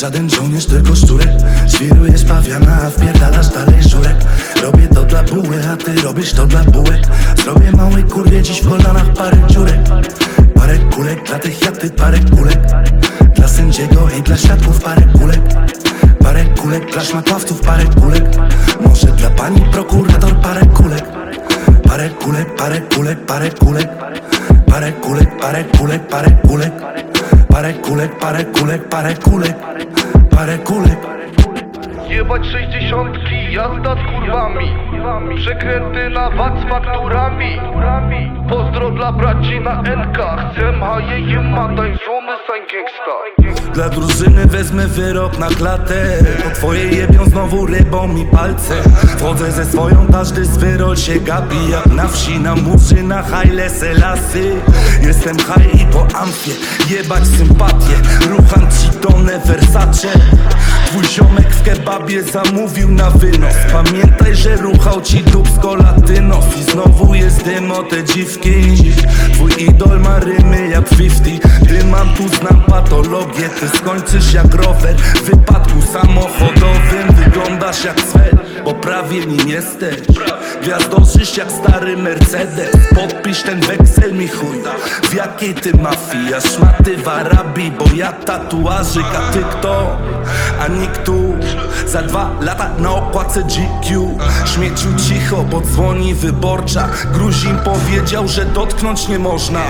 żaden żołnierz, tylko szczurek. Świrujesz pawiana, a wpierdalasz dalej żurek. Robię to dla buły, a ty robisz to dla bułek. Zrobię małej kurwie dziś w kolanach parę dziurek. Parę kulek dla tych jak ty, parę kulek. Dla sędziego i dla świadków parę kulek. Parę kulek dla szmatławców, parę kulek. Może dla pani prokurator parę kulek Parę kulek, parę kulek, parę kulek Parę kulek, parę kulek, parę kulek Parę kulek, parę kulek, parę kulek Parę kulek. Jebać sześćdziesiątki, jazda z kurwami. Przekręty na VAT z fakturami. Pozdro dla braci na NK Chcę jema, tańczony sań gangsta Dla drużyny wezmę wyrok na klatę. Po twoje jebią znowu rybą mi palce. Wchodzę ze swoją, każdy z wyrol się gapi. Jak na wsi, na murzy, na hajle selasy Jestem high i po amfie, jebać sympatię. Rucham ci tonę Versace Twój ziomek w kebabie zamówił na wynos. Pamiętaj, że ruchał ci dubsko latynos I znowu jest dym o te dziwki. Twój idol ma rymy jak 50 Ty mam tu znam patologię. Ty skończysz jak rower. W wypadku samochodowym Wyglądasz jak swer Bo prawie nim jesteś Gwiazdoszysz jak stary Mercedes? Podpisz ten weksel mi chuj. W jakiej ty mafii? Ja szmaty w Arabii Bo ja tatuażyk, a ty kto? A nikt tu Za dwa lata na okładce GQ Śmieciu cicho, bo dzwoni wyborcza. Gruzin powiedział, że dotknąć nie można.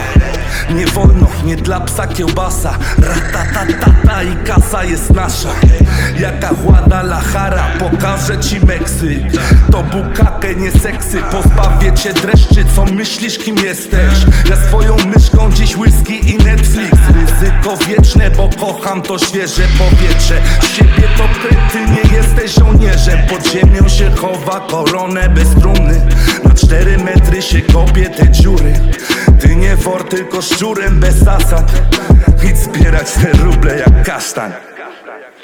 Nie wolno, nie dla psa kiełbasa. Ratatatata i kasa jest nasza. Jaka Guadalajara, pokażę ci Meksyk To bukakę, nie seksy. Pozbawię cię dreszczy, co myślisz kim jesteś? Ja swoją myszką dziś whisky i Netflix. Ryzyko wieczne, bo kocham to świeże powietrze. Z siebie to ty nie jesteś żołnierzem. Pod ziemią się chowa koronę bez trumny. Na cztery metry się kopie te dziury. Ty nie wor, tylko szczurem bez zasad. Idź zbierać te ruble jak kasztan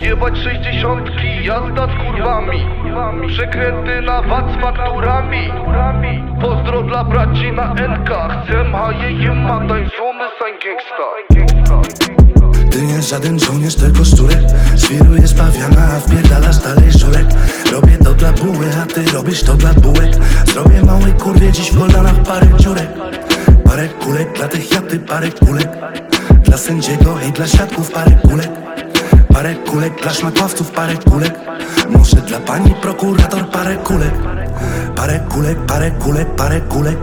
Jebać sześćdziesiątki, jazda z kurwami. Przekręty na VAT z fakturami Pozdro dla braci na NK Chcę haje jema, tańczony sań gangsta. Ty nie żaden żołnierz, tylko szczurek. Świrujesz pawiana, a wpierdalasz dalej żurek. Robię to dla buły, a ty robisz to dla bułek. Zrobię małej kurwie dziś w kolanach parę dziurek. Parę kulek dla tych jak ty, parę kulek. Dla sędziego i dla świadków parę kulek Parę kulek dla szmatławców, parę kulek. Może dla pani prokurator parę kulek. Parę kulek, parę kulek, parę kulek.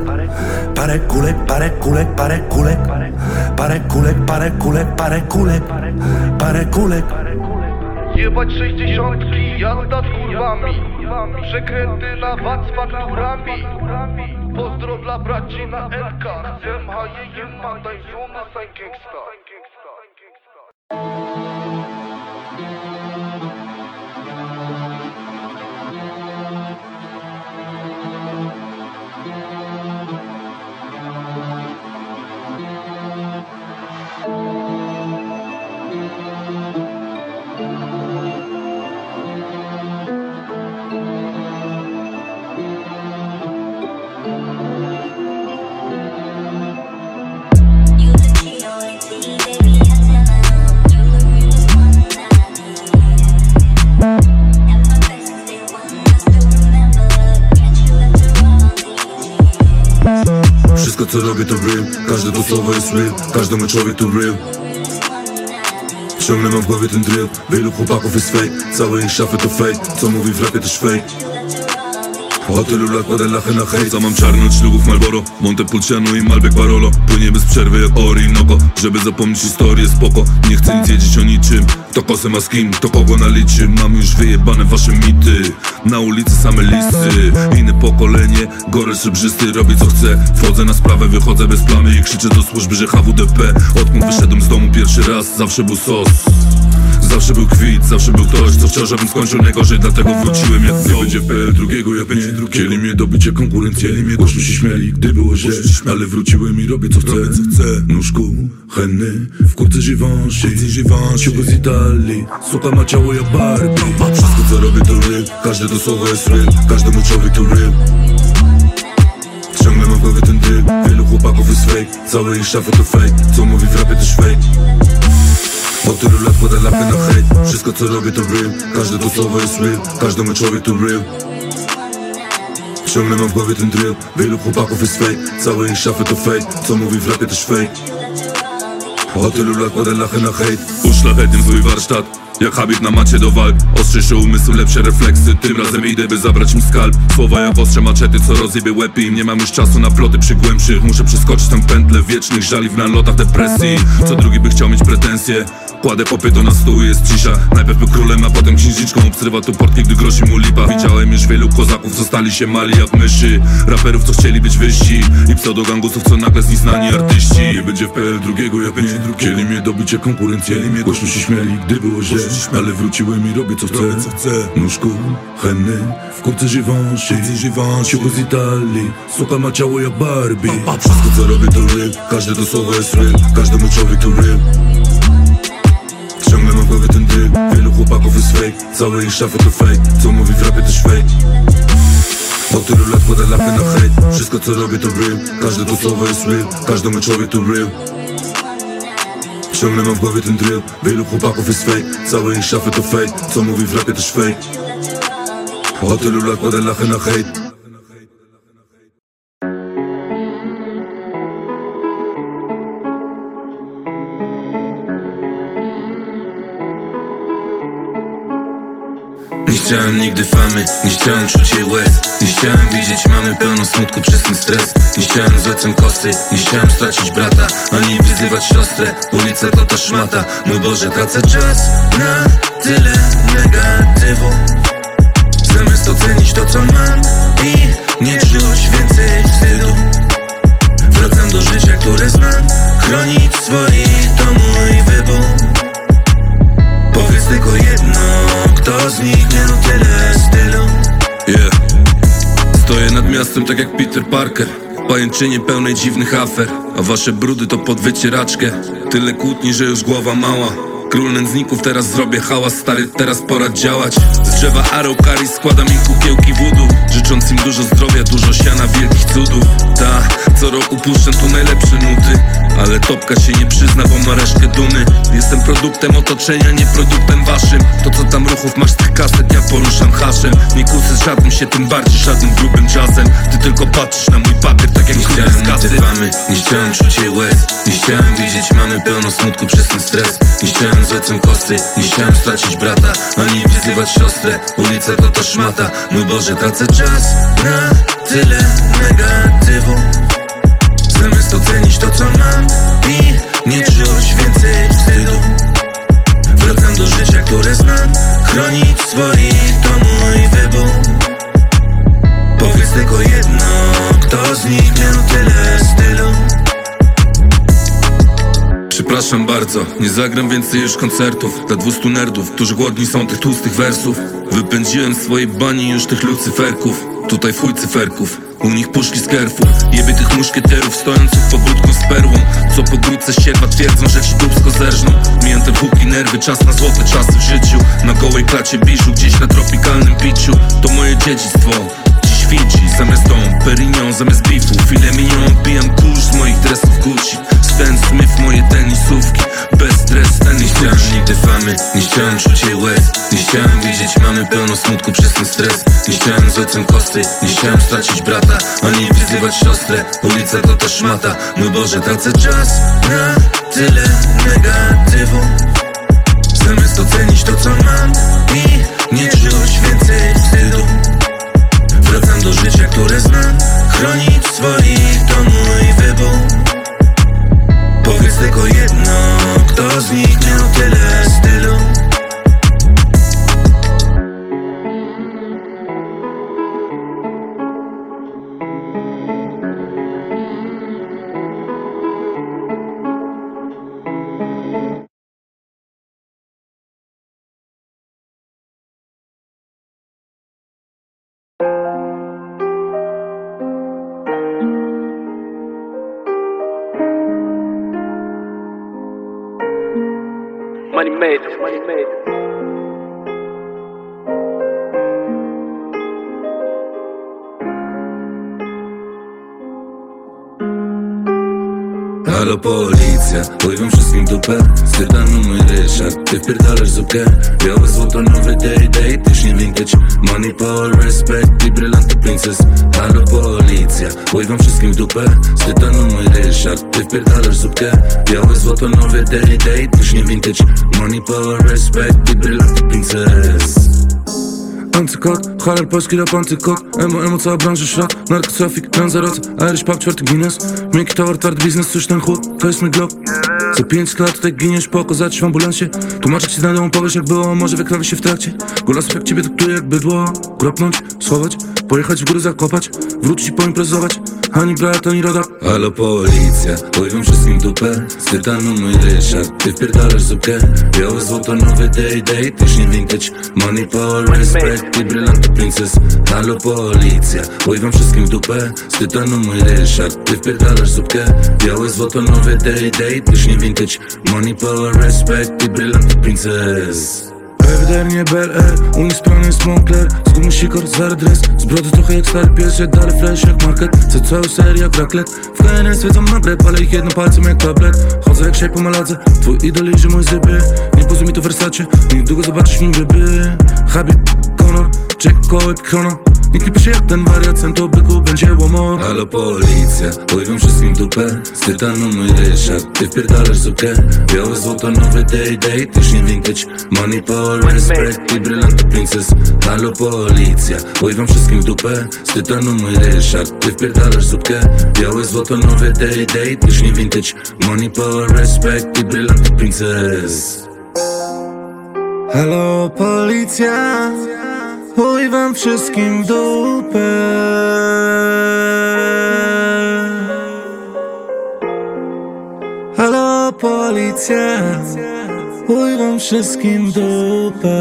Parę kulek, parę kulek, parę kulek. Parę kulek, parę kulek, parę kulek. Parę kulek. Jebać sześćdziesiątki, jazda z kurwami Przekręty na VAT z fakturami. Pozdro dla braci na jema, tańczony sań gangsta co robię to real Każde to słowo jest real Każdy mój człowiek to real Ciągle mam w głowie ten drill Wielu chłopaków jest fake Całe ich szafy to fake Co mówi w rapie też fake od tylu lat lachę na hejt Co mam czarno od ślubów Malboro Montepulciano i Malbec Barolo. Płynie bez przerwy jak Orinoco Żeby zapomnieć historię spoko. Nie chcę nic wiedzieć o niczym Kto kosę ma z kim, kto kogo naliczy Mam już wyjebane wasze mity Na ulicy same listy Inne pokolenie, gory szybrzysty Robię co chcę, wchodzę na sprawę Wychodzę bez plamy i krzyczę do służby, że HWDP Odkąd wyszedłem z domu pierwszy raz Zawsze był sos Zawsze był kwit, zawsze był ktoś, co chciał, żebym skończył. Najgorzej Dlatego wróciłem jak Nie będzie PL drugiego, jak będzie drugiego. Chcieli mnie dobicie konkurencję, chcieli mnie głośno się śmieli Gdy było źle, ale wróciłem i robię co chcę, co chcę. Nóżku, henny, w kurce Givenchy Ciugo z Italii, suka ma ciało jak Barbie. Wszystko co robię to real, każde to słowo jest real Każdy mój człowiek to real Ciągle mam w głowie ten drill Wielu chłopaków jest fake. Całe ich szafy to fake. Co mówi w rapie też fake Od tylu lat kładę lachy na hejt Wszystko co robię to real Każde to słowo jest real Każdy mój człowiek to real Ciągle mam w głowie ten drill Wielu chłopaków jest fake Całe ich szafy to fake Co mówi w rapie też fake Od tylu lat kładę lachę na hejt Uszlachetnym swój warsztat jak Habib na macie do walk. Ostrzejszy umysł, lepsze refleksy. Tym razem idę, by zabrać im skalp. Słowa jak ostrze maczety, co rozjebie łepy Im nie mam już czasu na ploty przy głębszych. Muszę przeskoczyć tam pętlę wiecznych żali w nalotach depresji. Co drugi by chciał mieć pretensje? Kładę popyto na stół jest cisza. Najpierw był królem, a potem księżniczką. Obserwa tu portki, gdy grozi mu lipa. Widziałem już wielu kozaków, co stali się mali jak myszy. Raperów, co chcieli być wyżsi. I pseudogangusów, co nagle zniznani artyści. Nie będzie w PL drugiego, jak będzie drugi. Chcieli mnie dobić jak konkurencję. Głośno się śmieli, gdy było źle. Ale wróciłem i robię co chcę. Nóżku, henny. W kurce Givenchy Ciuchy z Italii. Suka ma ciało jak Barbie. Wszystko co robię to real Każde to słowo jest real Każdy mój człowiek to real fake Całe ich szafy to fake. Co mówi w rapie też fake od tylu lat kładę lachy na hejt. Wszystko co robię to real Każde to słowo jest real. Każdy mój człowiek to real. Ciągle mam w głowie ten drill Wielu chłopaków jest fake. Całe ich szafy to fake. Co mówi w rapie też fake Od tylu lat kładę na hejt chciałem nigdy famy, nie chciałem czuć jej łez. Nie chciałem widzieć mamy pełno smutku przez ten stres. Nie chciałem z lecem kosy, nie chciałem stracić brata Ani wyzywać siostrę, ulica to ta szmata. Mój Boże, tracę czas na tyle negatywu. Zamiast ocenić to co mam i nie czuć więcej wstydu. Wracam do życia, które znam. Chronić swoich to mój wybór. Powiedz tylko jedno, kto z nich miał tyle stylu Yeah. Stoję nad miastem tak jak Peter Parker. Pajęczynie pełnej dziwnych afer. A wasze brudy to pod wycieraczkę. Tyle kłótni, że już głowa mała Król nędzników, teraz zrobię hałas Stary, teraz pora działać. Z drzewa Araucari składam im kukiełki wudu Życząc im dużo zdrowia, dużo siana, wielkich cudów. Ta, co roku puszczę tu najlepsze nuty Ale topka się nie przyzna, bo ma resztkę dumy. Jestem produktem otoczenia, nie produktem waszym. To co tam ruchów masz z tych kaset, ja poruszam haszem. Nie kusy z żadnym się, tym bardziej żadnym grubym jazzem. Ty tylko patrzysz na mój papier, tak jak Nie z kasy. nie chciałem czuć jej łez. Nie chciałem widzieć mamy pełno smutku przez ten stres. Nie chciałem z lecem kosy, nie chciałem stracić brata Ani wyzywać siostrę, ulica to ta szmata. Mój Boże, tracę czas na tyle negatywu nie zagram więcej już koncertów Dla dwustu nerdów, którzy głodni są tych tłustych wersów. Wypędziłem swojej bani już tych lucyferków Tutaj fuj cyferków, u nich puszki z kerfów Jebie tych muszkieterów stojących pod budką z perłą Co po grudce sierpa twierdzą, że ci dubsko zerżną. Miałem te włóki nerwy, czas na złote czasy w życiu. Na gołej klacie biszu, gdzieś na tropikalnym piciu. To moje dziedzictwo Dziś Fiji, zamiast dom, Perignon, zamiast bifu Filet mignon, pijam kurz nie chciałem czuć jej łez. Nie chciałem widzieć mamy pełno smutku przez ten stres. Nie chciałem z ojcem kosty, nie chciałem stracić brata Ani wyzywać siostrę, ulica to ta szmata Mój Boże, tracę czas na tyle negatywu. Zamiast ocenić to co mam i made. Money made Halo policja, oj wam wszystkim dupę Stydano mój Ryszard, ty wpierdalasz zupkę Białe złoto, nowy day, day, tyś nie vintage Money, power, respect și brylanty princess Halo policja, oj wam wszystkim dupę Stydano mój Ryszard, ty wpierdalasz zupkę Białe złoto, nowy day, day, tyś nie vintage Money, power, respect i brylanty princess Antykot, halal polski rap antykot Emo, emo, cała branża szrat Narkotrafik, Lanzarote, Irish pub, czwarty Guinness. Miękki towar, twardy biznes, coś ten chłop? To jest mój glock Za pięć lat tutaj giniesz, poko, zacisz w ambulansie. Tłumaczę ci znajdą, powiesz jak było Może wykrawi się w trakcie. Golasów jak ciebie traktuje jak bydło Kropnąć, schować, pojechać w górę zakopać Wrócić i poimprezować. Ani brat, ani rodak Halo policja, oj wam wszystkim dupę. Stydano mój Ryszard, ty wpierdalasz zupkę. Białe złoto, nowy day, day, tyś nie vintage. Money, power, respect i brylanty princess. Halo policja, oj wam wszystkim dupę. Stydano mój Ryszard, ty wpierdalasz zupkę. Białe złoto, nowy day, day, tyś nie vintage. Money, power, respect i brylanty princess Ewidentnie Bel Air, unisprany jest Moncler Z gumy sikor, dres Z brody trochę jak stary pies, dalej flash jak market. Chcę całą serię jak raklet W KNS wiedzą na brep, ale ich jedno palcem jak tablet. Chodzę jak shape maladze, twój idol idzie mój zyby. Nie pozwól mi to Versace, niedługo zobaczysz nim ryby Habib, Conor, Jack Coed, Chrono Nikt nie pisze jak ten wariat, sen to byku będzie łomor Halo policja, wam wszystkim dupę. Stydano mój Ryszard, ty wpierdalasz zupkę Białe złoto, nowy day, day, tyś nie vintage Money, power, respect i brylanty princess. Halo policja, wam wszystkim dupę. Stydano mój Ryszard, ty wpierdalasz zupkę. Białe złoto, nowy day, day, tyś nie vintage Money, power, respect i brylanty princess. Halo policja, wam wszystkim w dupę. Halo policja Chuj wam wszystkim w dupę.